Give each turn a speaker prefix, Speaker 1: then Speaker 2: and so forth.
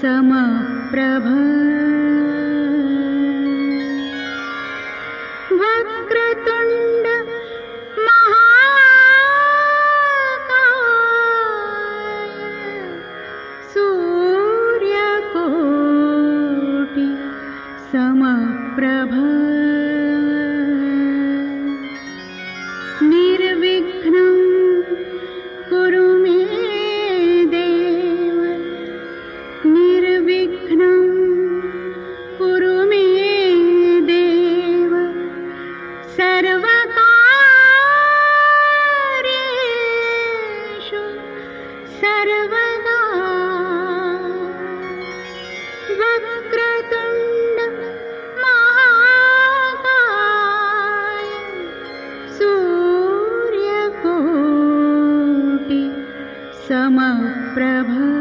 Speaker 1: समप्रभ। वक्रतुण्ड सूर्यकोटि समप्रभ। सर्वदाु सर्वदा क्रतुण्ड महाय सूर्यपोटी समप्रभु